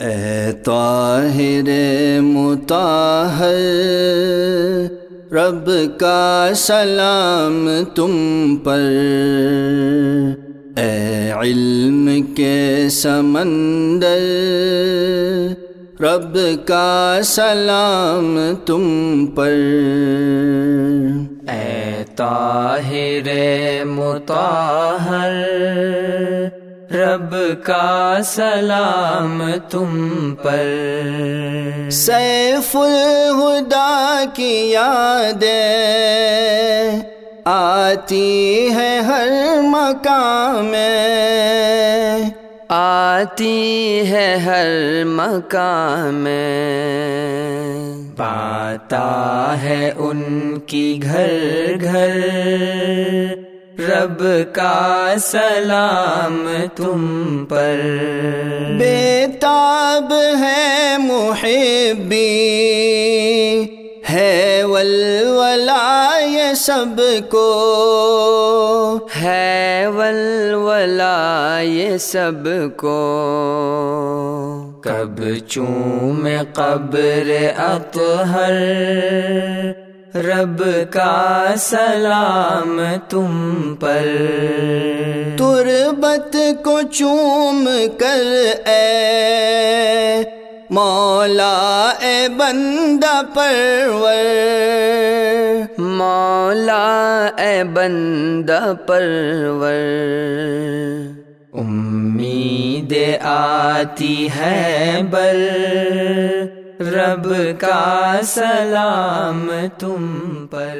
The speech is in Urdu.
اے طاہر متاہر رب کا سلام تم پر۔ اے علم کے سمندر، رب کا سلام تم پر۔ اے طاہر متاہر رب کا سلام تم پر۔ سیف الہدا کی یاد آتی ہے ہر مقام۔ میں آتی ہے ہر مقام۔ میں پاتا ہے ان کی گھر گھر۔ رب کا سلام تم پر۔ بے تاب ہے محبی ہے ولولا یہ سب کو۔ ہے ولولا یہ سب کو۔ کب چوم قبر اطہر۔ رب کا سلام تم پر۔ تربت کو چوم کر اے مولا، اے بندہ پرور۔ مولا، اے بندہ پرور۔ امید آتی ہے بل رب کا سلام تم پر۔